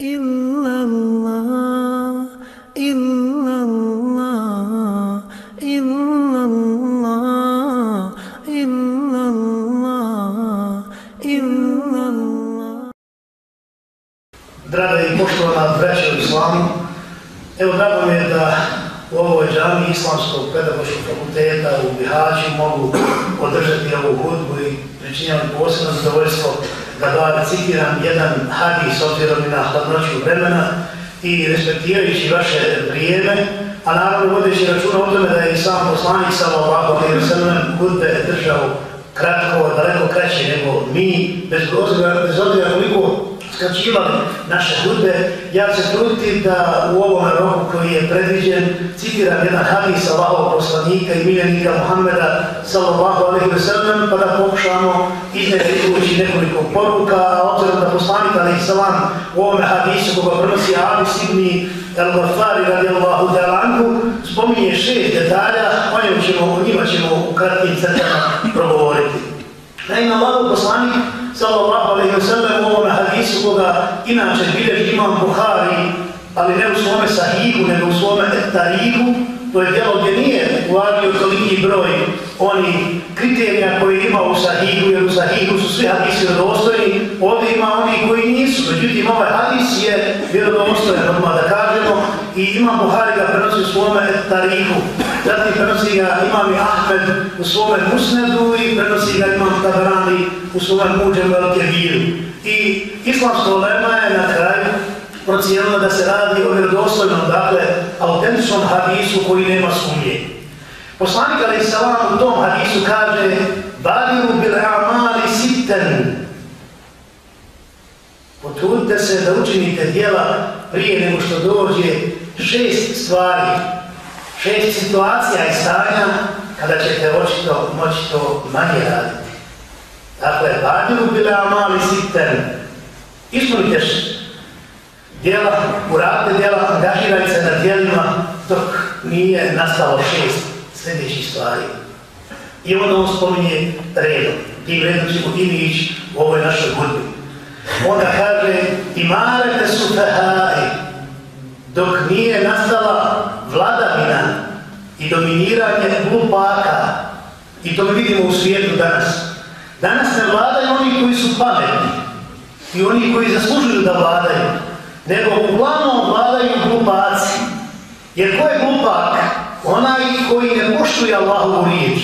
إلا الله إلا الله إلا الله إلا الله إلا الله Draga i poštovana braća u islamu, evo drago mi je da u ovoj džami Islamskog pedagoškog fakulteta u Bihaću mogu održati ovu hudbu i pričinjam posebno zadovoljstvo da da citiram jedan hadis obzirom i na hladnoću vremena i respektirajući vaše vrijeme, a naravno vodeći računa o tome da je i sam poslanik sallallahu alejhi ve sellem hudbe držao kratko, daleko kraće nego mi, bez obzira, bez obzira koliko skraćivali naše hudbe, ja se trudim da u ovom roku koji je predviđen citiram jedan hadis Allahov poslanika i miljenika Muhammeda sallallahu alaihi wa sallam, pa da pokušamo izneti nekoliko poruka, a obzirom da poslanik alaihi sallam u ovom hadisu koga prenosi Abis ibn al-Ghaffari radijallahu ta'lanku spominje šest detalja, o njima ćemo, o njima ćemo u kratkim crtama progovoriti. Naime, Allahov poslanik sallallahu alaihi wa sallam u ovome hadisu koga inače bilježi imam Buhari, ali ne u svome sahihu, nego u svome tarihu, to je djelo gdje nije uvadio toliki broj oni kriterija koje ima u sahihu, jer u sahihu su svi hadisi vjerodostojni, ovdje ima oni koji nisu, međutim ovaj hadis je vjerodostojen, odmah da kažemo, i imam Buhari ga prenosi u svome tarihu, zatim prenosi ga imam i Ahmed u svome musnedu i prenosi ga imam Tabrani u svome muđem velike viru. I islamsko lema je na kraju procijenila da se radi o vjerodostojnom, dakle, autentičnom hadisu koji nema sumnje. Poslanik Ali Salam u tom hadisu kaže Badiru bil amali sitten Potrudite se da učinite dijela prije nego što dođe šest stvari, šest situacija i stanja kada ćete očito moći to manje raditi. Dakle, Badiru bil amali sitten Ispunite djela, uradite djela, angažirajte se na djelima dok nije nastalo šest sljedećih stvari. I onda on spominje redom. Tim redom ćemo ili ići u ovoj našoj hudbi. Onda kaže, imarete su fehaj, dok nije nastala vladavina i dominiranje glupaka, i to mi vidimo u svijetu danas. Danas ne vladaju oni koji su pametni i oni koji zaslužuju da vladaju, nego uglavnom vladaju glupaci. Jer ko je glupak? Onaj koji ne poštuje Allahovu riječ,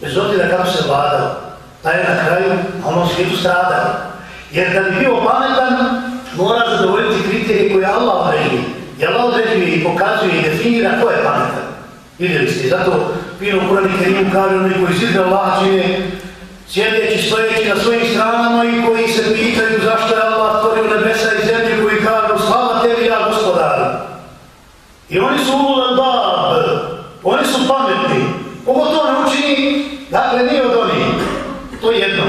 bez obzira kako se vladao, taj je na kraju na onom svijetu stradao. Jer kad bi bio pametan, mora zadovoljiti kriterije koje Allah određuje. I Allah određuje i pokazuje i definira ko je pametan. Vidjeli ste, zato fino Kurani Kerimu kaže oni koji zidne Allah čine sjedeći, stojeći na svojim stranama i koji se pitaju zašto je Allah stvorio nebesa i zemlje koji kažu slava tebi ja gospodaru. I oni su umulan bab, oni su pametni. Kogo to ne učini, dakle nije od onih. To je jedno.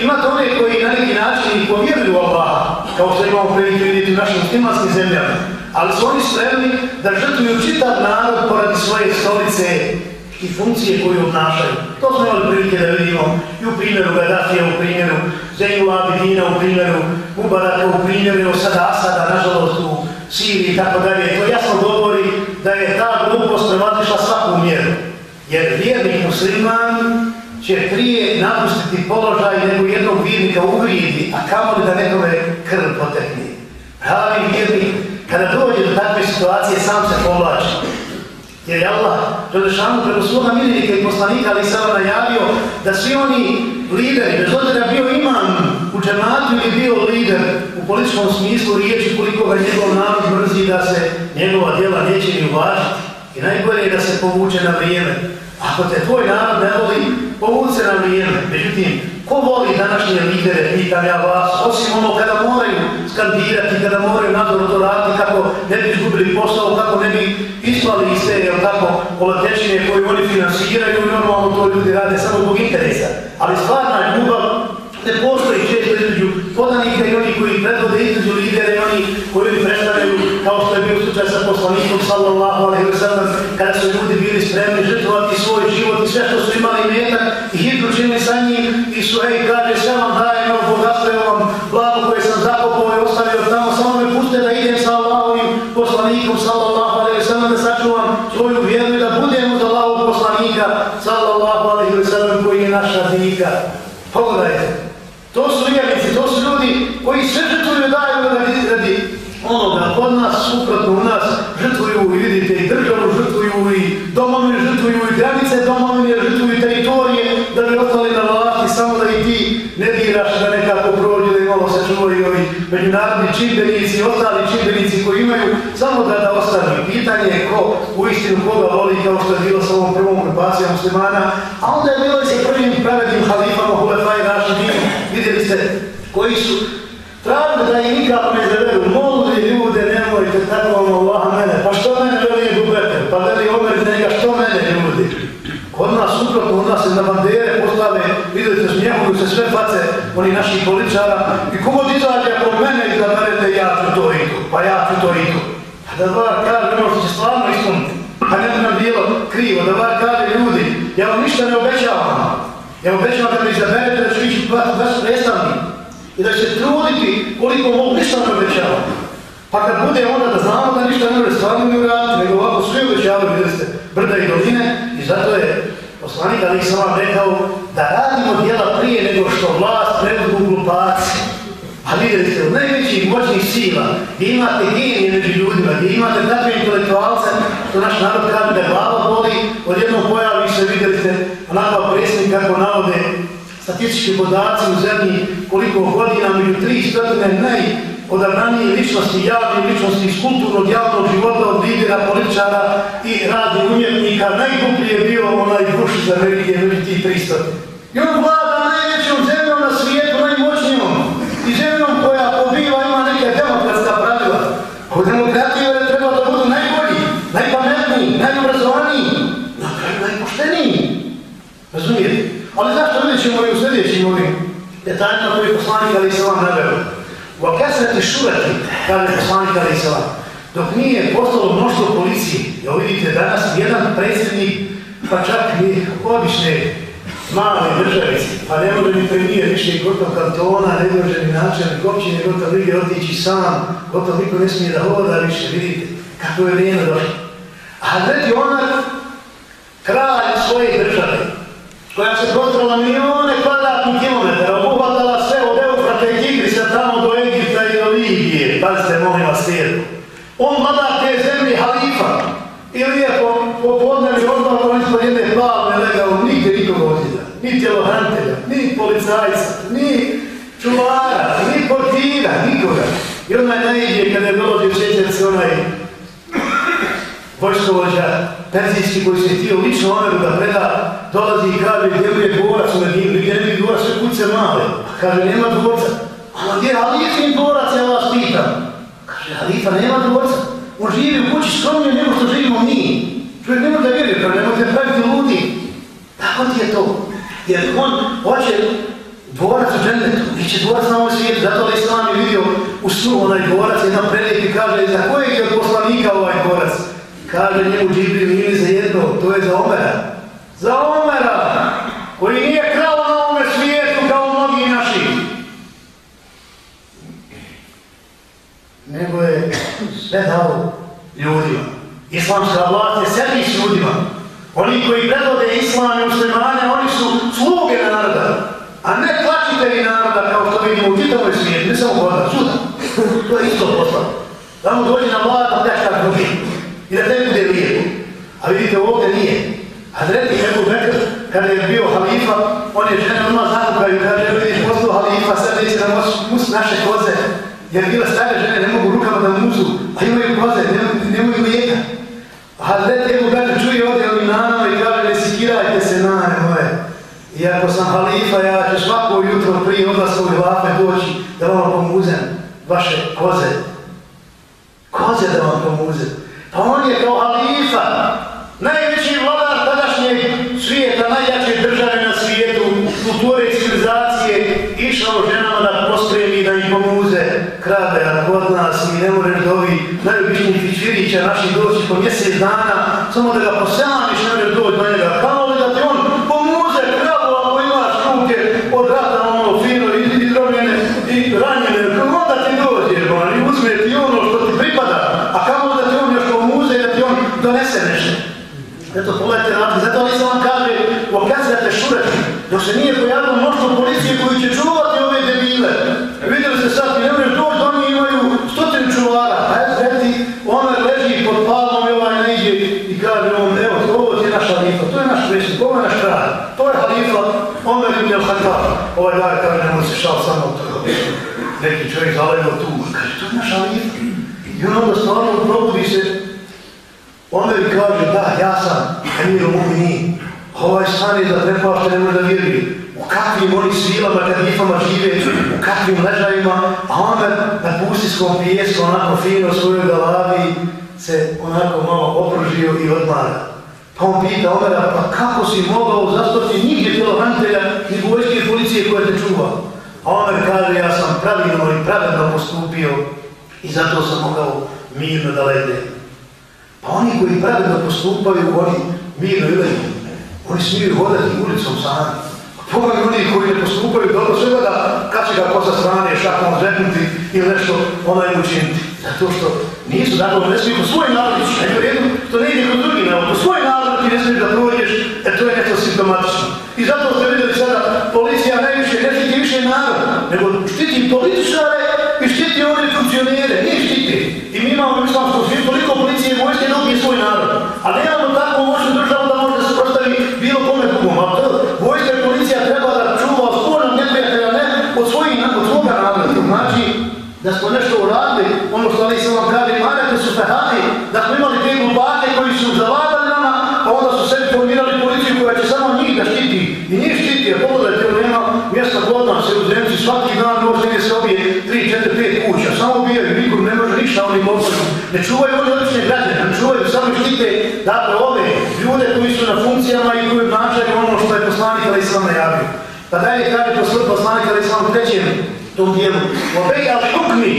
Imate one koji na neki način povjeruju Allah, kao što imamo prilike vidjeti u našim stimanskim zemljama, ali su oni spremni da žrtvuju čitav narod poradi svoje stolice i funkcije koju obnašaju. To smo imali prilike da vidimo i u primjeru Gaddafija, u primjeru Zenjula Abidina, u primjeru Mubaraka, u primjeru sada Asada, nažalost u Siriji i tako dalje. To jasno govori da je ta glupost prematišla svaku mjeru. Jer vjernik musliman će prije napustiti položaj nego jednog vjernika uvrijedi, a kamo li da nekome krv potekne. Pravi vjernik, kada dođe do takve situacije, sam se povlači. Jer je Allah, Želešanu, preko svoga miljenika i poslanika, ali sada najavio da svi oni lideri, bez obzira bio imam u džematu ili bio lider u političkom smislu riječi koliko ga njegov narod mrzi da se njegova djela neće ni uvažiti. I najbolje je da se povuče na vrijeme. Ako te tvoj narod ne voli, povuce na vrijeme. Međutim, ko voli današnje lidere, pitam ja vas, osim ono kada moraju skandirati, kada moraju nadzor to raditi, kako ne bi izgubili posao, kako ne bi ispali iz te, jel tako, kolatečine koje oni finansiraju, normalno to ljudi rade samo zbog interesa. Ali stvarna ljubav ne postoji često između podanika i oni koji predvode između lidere i oni koji predstavljaju, kao što je bio slučaj sa poslanikom, sallallahu alaihi wa sallam, kada su ljudi bili spremni 자, međunarodni čimbenici i ostali čimbenici koji imaju samo da da ostane. Pitanje je ko u istinu koga voli kao što je bilo sa ovom prvom grupacijom muslimana, a onda je bilo i sa prvim pravednim halifama Hulefaj Rašidin, vidjeli ste koji su. Tražili da im nikako ne molu molili ljude, nemojte tako vam Allah mene, pa što mene veli gubete, pa veli Omer njega, što mene ljudi? Kod nas suprotno, od nas je na bandere slave, vidite, smijehuju se sve face, oni naših političara, i kogod izađe ako mene izaberete, ja ću to i to, pa ja ću to i to. A da bar kaže ono što će stvarno ispuniti, pa ne bi nam bilo krivo, da bar kaže ljudi, ja vam ništa ne obećavam, ja vam obećavam da me izaberete da ću ići vaš predstavnik, i da će truditi koliko mogu ništa ne obećava. Pa kad bude onda da znamo da ništa ne može stvarno ne uraditi, nego ovako sve obećavaju, vidite, ste, brda i doline, i zato je poslanik Ali sam vam rekao da radimo djela prije nego što vlast prevodu glupaci. A vidjeli ste, od najvećih moćnih sila, gdje imate genije među ljudima, gdje imate takve intelektualce, što naš narod kaže da glava boli, odjednom pojavi se, vidjeli ste, onakav predsjednik kako navode statistički podaci u zemlji koliko godina među 300 naj najodabranije ličnosti, javne ličnosti iz kulturnog javnog života od lidera, političara i radnih umjetnika, najgluplji je bio onaj Bush za Amerike veliki tih. I on vlada najvećom zemljom na svijetu, najmoćnijom i zemljom koja pobiva ima neke demokratska pravila. Ko demokratije je treba da budu najbolji, najpametniji, najobrazovaniji, na kraju najpošteniji. Razumijete? Ali zašto vidjet ćemo i u sljedećim ovim detaljima koji je poslanik Ali Isalam naveo? U akasnati šurati, kaže poslanik Ali dok nije postalo mnoštvo policije, ja vidite danas jedan predsjednik, pa čak i obične male državice, pa ne može ni premijer više i gotov kantona, ne može ni načelnik općine, gotov lige otići sam, gotov niko ne smije da hoda više, vidite kako je vrijeme došlo. A gledajte onak kralj svoje države, koja se kontrola milijone kvadratnih kilometara, obuhvatala Libije, pazite, molim vas svijetu. On vlada te zemlje halifa i lijepo popodnevi odmah ispod jedne plavne legao, nigde nikog ozida, ni tjelohrantelja, ni policajca, ni čuvara, ni portira, nikoga. I onaj najidje kada je dolođe u onaj vojskovođa Perzijski koji se htio lično Omeru da preda, dolazi i kaže gdje mi je dvorac u Medinu, gdje mi je dvorac u kuće male. Pa kaže, nema dvorca on je Halifin dvorac, ja vas pitam. Kaže, Halifa nema dvorca. On živi u kući skromnije nego što živimo mi. Čovjek nema da vjeruje, kaže, nemojte praviti ludi. Tako ti je to. Jer on hoće dvorac u džennetu, neće dvorac na ovom svijetu, zato da Islam je vidio u snu onaj dvorac, jedan predlijek i kaže, za kojeg je od poslanika ovaj dvorac? Kaže njemu Džibril, nije za jedno, to je za Omera. Za Omera, koji nije krao na ovome svijetu kao mnogi naši. Nego je sve ljudima. Islamska vlast je servis ljudima. Oni koji predvode islam i muslimane, oni su sluge naroda, a ne plaćitelji naroda kao što vidimo u čitavoj svijetu, ne samo kod suda. To je isto posla. Da mu dođe na vlada da teška drugi i da ne bude lijepo. A vidite, ovdje nije. Hazreti Ebu Bekr, kada je bio halifa, on je žene odmah zakupaju, kaže, vidiš, postao halifa, sad neće da mus naše koze, jer bila stare žene, ne a imaju koze, nemaju lijeka. A Hazreti Ebu Bekr čuje ovdje ovim nanama i kaže, ne sikirajte se nane moje. I ako sam halifa, ja ću svako jutro prije odlaska u hlape doći da vam pomuzem vaše koze. Koze da vam pomuzem. Pa on je kao halifa, najveći vladar tadašnjeg svijeta, najjače države na svijetu, kulture kod nas mi ne moraš da ovi najobičniji fičiri će naši doći po mjesec dana, samo da ga poselaniš ne moraš doći do njega. Kao li da ti on pomoze kravu ako imaš kuke od rata ono fino i izdrobljene i ranjene, kako da ti dođe, bon, i uzme ti ono što ti pripada, a kako da ti on još pomuze da ti on donese nešto. Zato pogledajte na to, zato nisam vam kaže, pokazujete šureći, dok se nije pojavno mnoštvo policije koji će čuvati ove debile, Ovaj dar kaže, nemoj se šal samo to. Neki čovjek zalegao tu, kaže, to je naš halifa. I on onda stvarno probudi se, onda mi kaže, da, ja sam Emir Mumini, ovaj san je za prepašte, ne može da vjeruje. U kakvim oni svilama, kadifama žive, u kakvim ležajima, a onda na pustiskom pijesku, onako fino svojoj galavi, se onako malo opružio i odmara. Pa on pita Omera, pa kako si mogao zastati nigdje tjelohranitelja ni vojske policije koja te čuva? A Omer kaže, ja sam pravilno i pravilno postupio i zato sam mogao mirno da lede. Pa oni koji pravilno postupaju, oni mirno ileju. Oni smiju hodati ulicom sami. Pa pogledaj oni koji ne postupaju dobro, sve da kad će ga posa strane šakom zepnuti ili nešto onaj učiniti. Zato što nisu, dakle, ne smiju po svoj narod ići, nego jedno, to ne ide kod drugi nego po svoj narod ti ne smiješ da prođeš, e to je nešto simptomatično. I zato ste vidjeli sada, policija najviše ne štiti više narod, nego štiti političare i štiti one funkcionere, nije štiti. I mi imamo u svi, koliko policije i vojske da ubije svoj narod. A nemamo tako moćnu državu da može se prostavi bilo kome drugom. A to, vojska i policija treba da čuva od spolnog neprijatelja, ne od, svojih, od svoga naroda. Znači da smo nešto uradili, ono što ali sam vam kaže, manete su fehati, da smo imali te glupake koji su zavadali nama, pa onda su sebi formirali policiju koja će samo njih da štiti. I njih štiti, jer pogledajte, ono nema mjesta kod nas, u zemci, svaki dan ovdje se obije 3, 4, 5 kuća, samo ubijaju, nikom ne može ništa oni mogu. Ne čuvaju oni obične građane, ne čuvaju, samo štite, dakle, ove ljude koji su na funkcijama i koji obnačaju ono što je poslanik ali islam najavio. Pa dalje kaže posled poslanik ali islam u trećem tom dijelu. Obej al hukmi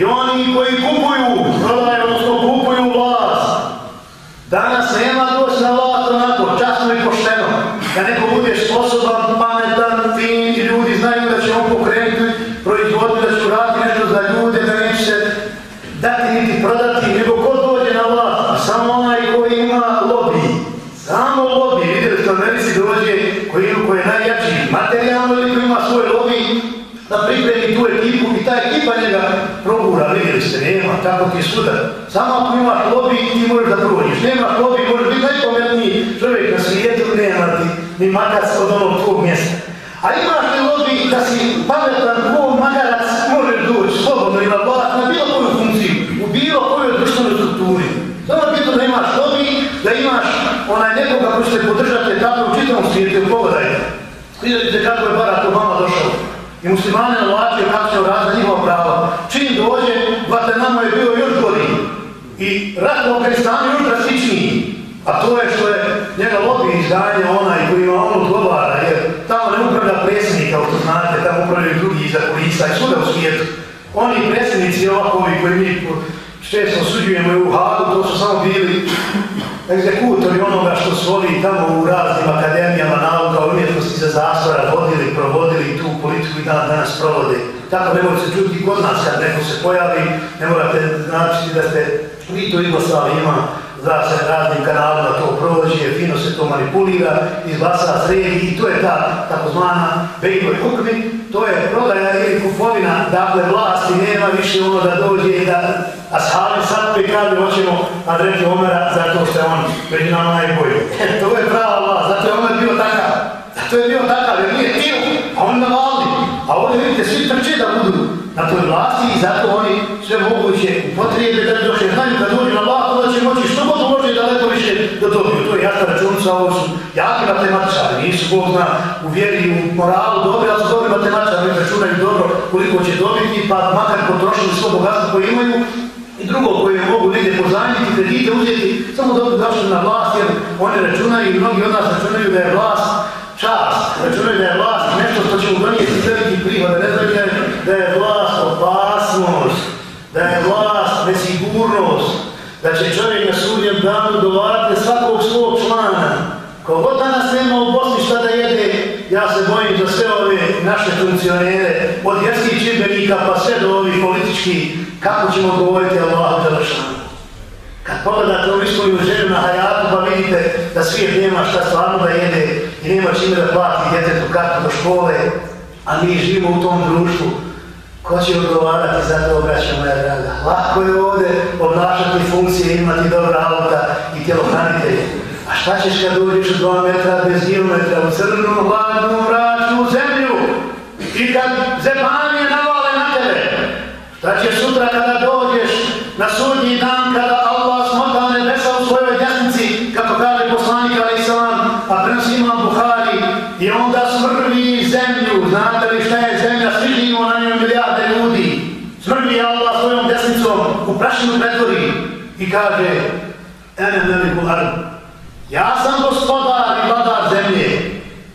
i oni koji kupuju, prodaju, odnosno kupuju vlast. Danas nema doći na vlast onako, časno i pošteno. Kad neko bude sposoban, pa pametan, fin i ljudi znaju da će on pokrenuti proizvodnju, da će raditi nešto za ljude, da neće se dati niti prodati, nego ko dođe na vlast, a samo onaj koji ima lobby. Samo lobby, vidjeli ste u Americi dođe koji, koji je najjači materijalno ili koji ima svoj lobby, da pripremi tu ekipu i ta ekipa njega progura, vidjeli ste, nema, tako ti sudar. Samo ako imaš lobby, ti možeš da prođeš. Nemaš lobby, možeš biti najpometniji čovjek na svijetu, nema ti ni makac od onog. A imaš li lobby da si pametan, ko magarac, možeš doći slobodno i na vlast, na bilo koju funkciju, u bilo kojoj društvenoj strukturi. Samo je bitno da imaš lobby, da imaš onaj nekoga koji će te podržati tako u čitavom svijetu, pogledajte. Vidite kako je Barack Obama došao i muslimane nalatio kako će razda njihova prava. Čim dođe, Guantanamo je bio još gori i rat u Afganistanu još drastičniji. A to je što je njega lobby izdanje ona koji ima on odgovara, jer tamo ne upravlja predsjednik, kao što znate, tamo upravljaju drugi iza kulisa i svuda u svijetu. Oni predsjednici ovakovi koji mi često osuđujemo u Hagu, to su samo bili egzekutori onoga što su oni tamo u raznim akademijama nauka, umjetnosti za zastora vodili, provodili tu politiku i dan danas provode. Tako ne se čuti kod nas kad neko se pojavi, ne morate značiti da ste vi to Jugoslavije imali za se raznim kanalima to prođe, fino se to manipulira, izglasa, sredi i to je ta takozvana bejkoj hukmi, to je prodaja ili kupovina, dakle vlasti nema više ono da dođe i da ashabi sad prikali hoćemo Andređe Omera zato što je on među nama najbolji. E, to je prava vlast, zato je Omer bio takav. Zato je bio takav, jer nije tio, a on navali. A ovdje vidite, svi trče da budu na toj vlasti i zato oni sve moguće upotrijebe da došle znaju kad dođe na vlast, će moći što god može daleko više da dobiju. To je jasna računica, ovo su jaki matematičari, nisu Bog zna u vjeri i u moralu dobri, ali su dobri matematičari, oni računaju dobro koliko će dobiti, pa makar potrošili svo bogatstvo koje imaju, i drugo koje mogu negdje pozajmiti, kredite uzeti, samo dobro došli na vlast, jer oni računaju i mnogi od nas računaju da je vlast čast, računaju da je vlast nešto što će mu donijeti veliki prihod, ne znaju da je, da je vlast opasnost, da je vlast nesigurnost, da će danu dovarati svakog svog člana. Kogod danas nema u Bosni šta da jede, ja se bojim za sve ove naše funkcionere, od vjerskih čimbenika pa sve do ovih političkih, kako ćemo govoriti Allahu Đelešanu. Kad pogledate ovu svoju želju na hajatu, pa vidite da svijet nema šta stvarno da jede i nema čime da plati djetetu kartu do škole, a mi živimo u tom društvu, ko će odgovarati za to, braća moja draga? Lako je ovdje obnašati funkcije, imati dobra auta i tjelohranitelje. A šta ćeš kad uđeš u dva metra bez kilometra u crnu, hladnu, mračnu zemlju? I kad zepanije navale na tebe? Šta ćeš sutra kada dođeš na sudnji dan kada Allah smota nebesa u svojoj desnici, kako kaže poslanik Ali Salam, pa a prenosi imam Buhari, i onda smrvi zemlju, znate li šta je zemlja, svi živimo na njoj milijarde ljudi, smrvi Allah svojom desnicom, u prašinu pretvori. I kaže, ene meliku ardu, Ja sam gospodar i vladar zemlje.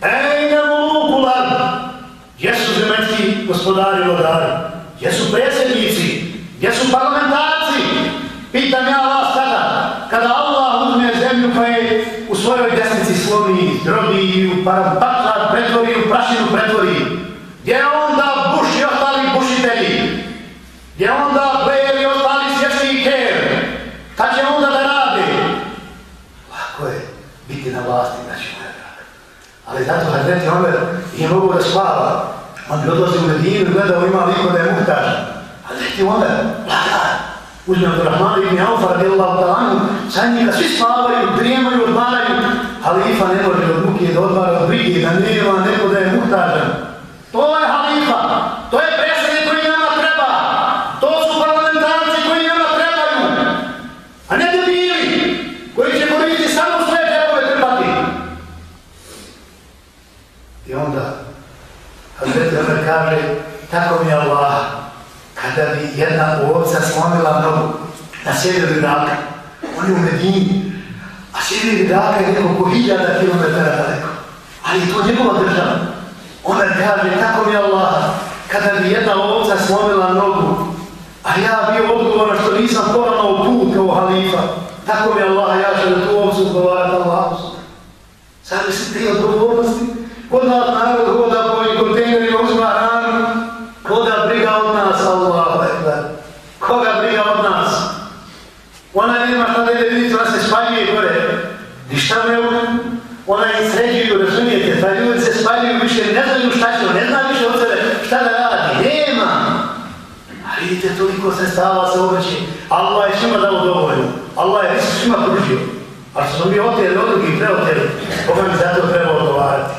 Ej, ne mogu lad. Jesu su gospodari i vladari? Jesu predsjednici? Jesu parlamentarci? Pitam ja vas tada, kada Allah uzme zemlju pa je u svojoj desnici slomi, drobi i u parabaklar pretvori, u prašinu pretvori. Gdje onda buš i ostali bušitelji? Gdje onda Blair i ostali svjetski ker? Kad će onda da rade? Lako je biti na vlasti, znači moja draga. Ali zato Hazreti Omer je mogu da spava. On bi odlazio u Medinu i gledao ima liko da je muhtažan. Hazreti Omer, laka, uzme od Rahmana ibn Aufa radijallahu ta'anu, sa njega svi spavaju, drijemaju, odmaraju. Halifa ne može od muke da odmara od brige, da nema neko da je muhtažan. To je halifa, to je predsjednik I onda, Hazreti Omer kaže, tako mi je Allah, kada bi jedna ovca slomila nogu na sjeveru Iraka, on je u Medini, a sjever Iraka je nekoliko hiljada kilometara daleko, ali to njegova država. Omer kaže, tako mi je Allah, kada bi jedna ovca slomila nogu, a ja bio odgovoran što nisam poravnao put kao halifa, tako mi je Allah, ja ću da tu ovcu odgovarati Allahu. Sad se i odgovornosti, kod nas narod hoda po ovim kontejnerima, uzma hranu, koga briga od nas, Allahu ekber. Koga briga od nas? Ona nema šta da ide vidjeti, ona se spaljuje gore. Ništa ne ono, Ona im sređuju, razumijete, ta ljudi se spaljuju više, ne znaju šta će, ne zna više od sebe šta da radi, nema. A vidite, toliko se stava se obraći, Allah je svima dao dovoljno, Allah je svima pružio. A što smo mi oteli od drugih preoteli. koga mi zato treba odgovarati.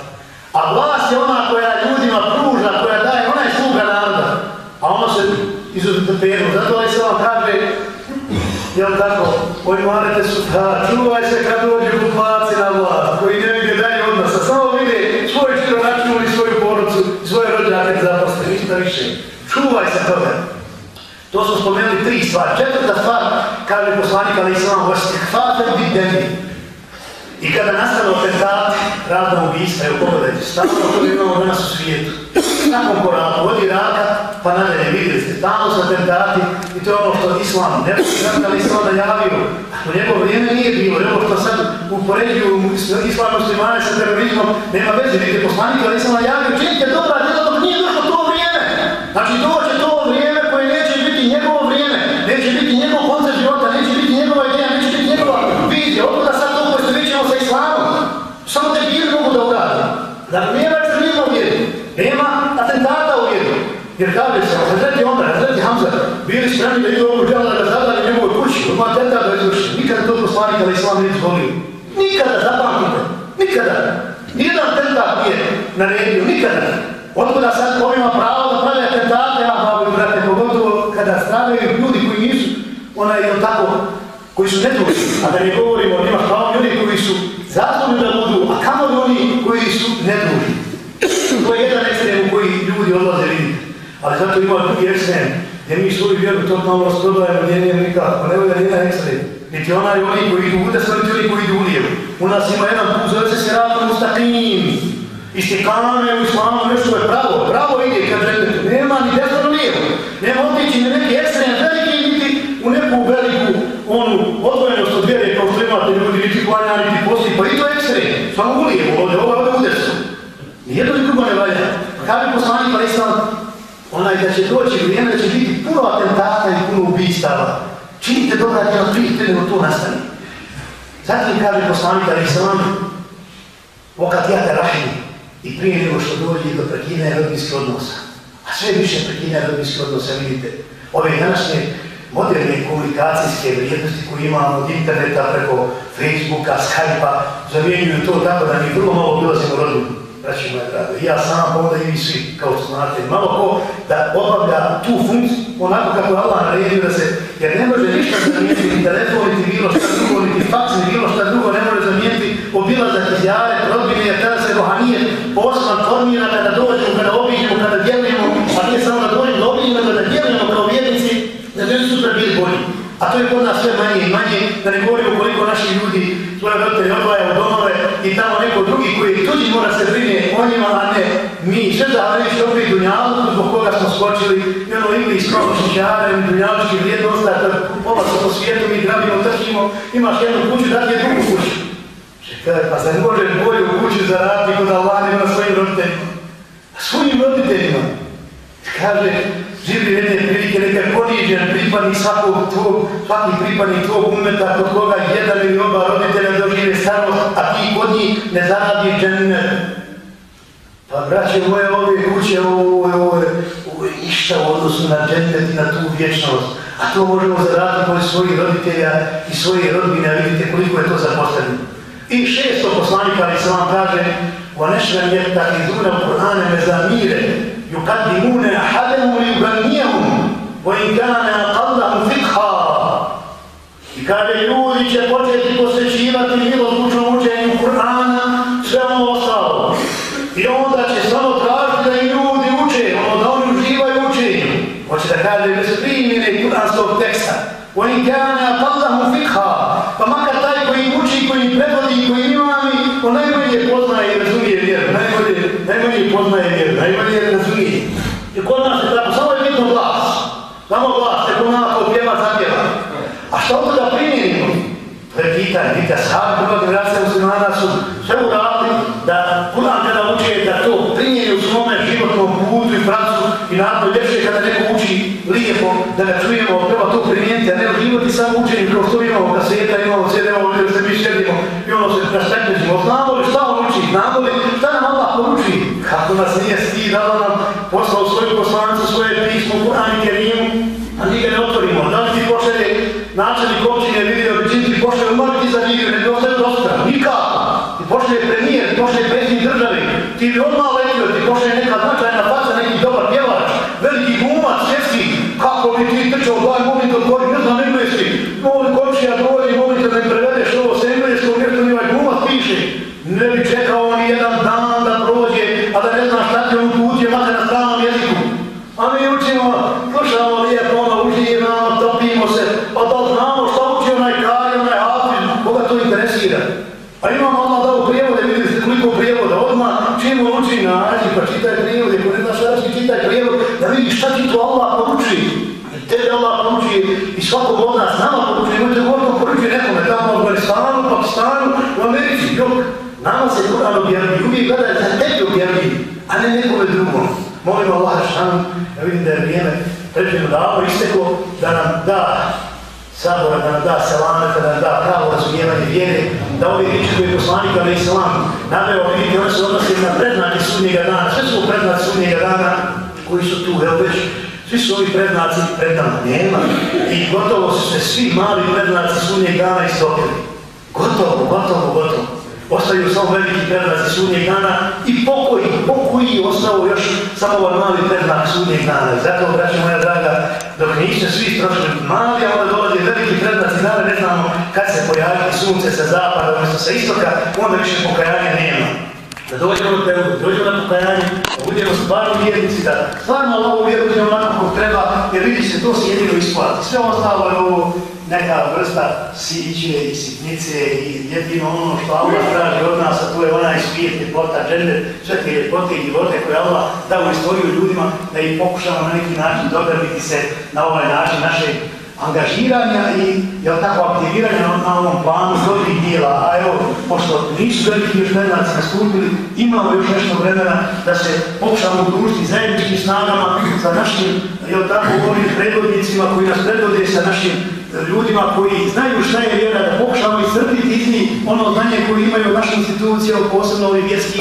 Vlast je ona koja ljudima pruža, koja daje, ona je sluga naroda. A ono se izuzetno. peru, zato ovaj se vam kaže, jel tako, oni manete su, ha, čuvaj se kad dođu kupaci na vlast, koji ne vide dalje od nas, a samo vide svoj čiro račun i svoju porucu, svoje rođake zaposle, ništa više. Čuvaj se toga. To smo spomenuli tri stvari. Četvrta stvar, kaže poslanik, ali islam, vaš stihfate bit demi. I kada nastane atentat, radna ubijstva, evo pogledajte, stavno to imamo danas u svijetu. Nakon korana, vodi Iraka, pa nadalje, vidjeli ste, tamo su atentati i to je ono što Islam, ne znam da li Islam najavio, u njegovo vrijeme nije bilo, ono što sad upoređuju Islam muslimane sa terorizmom, nema veze, vidite poslanika, ali Islam najavio, činite dobra djela dok nije došlo to vrijeme. Znači dođe to vrijeme koje neće biti njegovo vrijeme, neće biti njegov koncept života, neće biti njegova ideja, neće biti njegova vizija, otkuda sad to koje se vićemo sa Islamom. Samo te bili mogu da uradi. Dakle, nema ekstremizma u vjeru, nema atentata u vjeru. Jer kaže se, Hazreti Omer, Hazreti Hamza, bili spremni da idu ovu žela da zadali njegovoj kući, odmah atentat da izvrši. Nikada to poslanika da Islam nije zvolio. Nikada, zapamtite, nikada. Nijedan atentat nije naredio, nikada da sad ovima pravo da prave atentate, ja babu i brate, pogotovo kada stradaju ljudi koji nisu, onaj, je tako, koji su nedužni, a da ne govorimo o njima, kao ljudi koji su zaslužni da budu, a kamo li oni koji su nedužni. To je jedan ekstrem u koji ljudi odlaze vidjeti. Ali zato ima drugi ekstrem, gdje mi svoju vjeru totalno rasprodajemo, gdje nije nikako, ne volja jedan ekstrem. Niti onaj oni koji idu u desno, niti oni koji idu u lijevo. U nas ima jedan put, zove se Seratom Mustakim. Istikane u islamu, nešto je pravo, pravo ide kad želite. Nema ni desno lijevo. Nema otići ni neki ekstrem veliki, niti u neku veliku, onu odvojenost od vjere kao što imate ljudi, niti klanja, niti posti, pa i to ekstrem. Samo u lijevo, ovdje, ovo ovdje u desno. Nijedno ni drugo ne valja. Pa Kada bi poslanik pa islam, onaj da će doći vrijeme da će biti puno atentata i puno ubistava. Činite dobra djela prije nego to nastane. Zatim kaže poslanik Ali Islam, Vokat ja te rahim i prije nego što dođe do prekine rodinskih odnosa. A sve više prekine rodinskih odnosa, vidite, ove današnje moderne komunikacijske vrijednosti koje imamo od interneta preko Facebooka, Skype-a, zamjenjuju to tako da mi vrlo malo bilazimo rodinu, braći moje drage. I ja sam, pa onda i vi svi, kao što znate, malo ko da obavlja tu funkciju, onako kako je Allah naredio da se, jer ne može ništa zamijeniti, ni telefon, ni bilo šta drugo, niti faks, ni bilo šta drugo, ne može zamijeniti obilazak izjave, rodbine, jer tada se rohanije poslan formira kada dođemo, kada obiđemo, kada djelujemo, a nije samo da dođemo, da obiđemo, kada djelujemo kao vjernici, da će sutra bili bolji. A to je kod nas sve manje i manje, da ne govorimo koliko naši ljudi svoje roditelje u domove i tamo neko drugi koji tuđi mora se brine o njima, a ne mi. Sve zahvaljujući opet dunjalu, zbog koga smo skočili, i ono ili iz kronošićara, dunjalučki dunjalički vrijednost, da pola se po svijetu mi grabimo, trčimo, imaš jednu kuću, da ti je drugu kuću. Čekaj, pa se ne može u kući zaraditi kod Allah nema svojim roditeljima. Svojim roditeljima. Kaže, živi jedne prilike, neka je ponižen pripadnik svakog tvog, svaki pripadnik tvog umeta, kod koga jedan ili oba roditelja dožive starost, a ti kod njih ne zaradi džennet. Pa braće moje, ove kuće, ovo, ovo, ovo, ovo je išta u odnosu na džennet i na tu vječnost. A to možemo zaraditi kod svojih roditelja i svoje rodbine, vidite koliko je to zapostavljeno. I šesto poslanika, ali se vam kaže, وَنَشْرَنْ يَتَّقِذُونَ الْقُرْآنَ مَزَامِيرَ يُقَدِّمُونَ أَحَدَهُمْ لِيُغَنِّيَهُمْ وَإِنْ كَانَ أَقَلَّهُمْ فِقْهَا I kaže, ljudi će početi posvećivati miloslučnom učenju Kur'ana, sve ono vidite, sahabi druga generacija muslimana su sve uradili da Kur'an kada uče da to primjeri u svome životnom putu i pracu i naravno ljepše kada neko uči lijepo, da ga čujemo, treba to primijeniti, a ne uživati samo učenje kao što imamo kaseta, imamo CD, imamo gdje se mi šedimo i ono se rašteknećemo. Znamo li šta on uči? Znamo li šta nam Allah poruči? Kako nas nije stid, da nam poslao svoju poslanicu, svoje pismo, Kur'an i Kerimu, a mi ga ne otvorimo. Da li ti pošelje načelnik općine vidio, čim ti pošelje umrti za njih, ne bi ostaju dosta. Nikako. Ti pošelje premijer, ti pošelje predsjednik države, ti bi odmah letio, ti pošelje neka značajna faca, neki dobar pjevač, veliki gumac, svjetski, kako bi ti trčao, daj molim te otvori, ne znam engleski, molim komšija dovolji, molim da mi prevedeš ovo s engleskog, nešto mi ovaj gumac piše. Ne bi čekao ni jedan dan da prođe, a da ne zna šta ti on putje, makar na stranom jeziku. A mi učimo, slušamo lijepo, ono, uživamo, topimo se, pa da znamo šta uči onaj kraj, onaj hafiz, koga to interesira. A imamo odmah da u prijevode, vidite ste koliko prijevoda, odmah čim on uči nađi, pa čitaj prijevode, ko ne znaš arabski, čitaj prijevod, da vidiš šta ti to Allah poruči. Tebe Allah poruči i svakog od nas, nama poručuje, imate gotovo poručuje nekome, tamo u Afganistanu, Pakistanu, u Americi, jok. Nama se Kur'an objavlji, uvijek gledaj za tebi objavlji, a ne nekome drugom. Molim Allah šan, ja vidim da je vrijeme predviđeno davno isteklo, da nam da sabora, da nam da selameta, da nam da pravo razumijevanje vjere, da ove riječi koje je poslanik ali islam naveo, vidite, one se odnose na prednanje sudnjega dana, sve su prednanje sudnjega dana koji su tu, evo već, svi su ovi prednaci pred nema i gotovo su se svi mali prednaci sunnijeg dana istopili. Gotovo, gotovo, gotovo. Ostaju samo veliki prednaci sunnijeg dana i pokoji, pokoji ostao još samo ovaj mali prednak sunnijeg dana. Zato, braći moja draga, dok niste svi strošili mali, a onda dolaze veliki prednaci dana, ne znamo kad se pojaviti sunce sa zapada, odnosno sa istoka, onda više pokajanja nema. Da dođemo do tebe, dođemo na pokajanje, da budemo stvarno vjernici, da stvarno ovo vjerujemo onako kako treba, jer vidi se to se jedino isplati. Sve ostalo je ovo neka vrsta siće i sitnice i jedino ono što Allah traži od nas, a to je onaj svijet, ljepota, džender, sve te ljepote i ljepote koje Allah dao u istoriju ljudima, da ih pokušamo na neki način dobriti se na ovaj način naše angažiranja i jel tako aktiviranja na, na ovom planu dobrih dijela. A evo, pošto nisu veliki još gledalci nastupili, imamo još nešto vremena da se pokušamo udružiti zajedničkim snagama sa našim, jel tako, ovim predvodnicima koji nas predvode sa našim e, ljudima koji znaju šta je vjera, da pokušamo iscrpiti iz njih ono znanje koje imaju naše institucije, posebno ovi vjerski,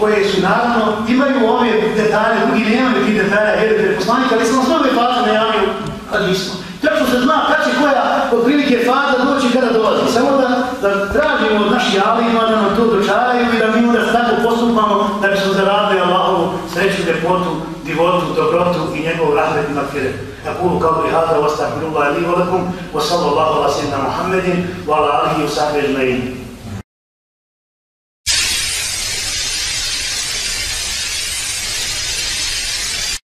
koje su naravno, imaju ove detalje, drugi nemaju tih detalja, jer je poslanik, ali smo sve ove faze najavio, kad nismo. Tačno se zna kad će koja od prilike faza doći kada dolazi. Samo da, da tražimo od naših alima da nam to dočaraju i da mi onda tako postupamo da bi smo zaradili Allahovu sreću, ljepotu, divotu, dobrotu i njegov rahmet i makfire. أقول قولي هذا واستغفر الله لي ولكم وصلى الله على سيدنا محمد وعلى آله وصحبه أجمعين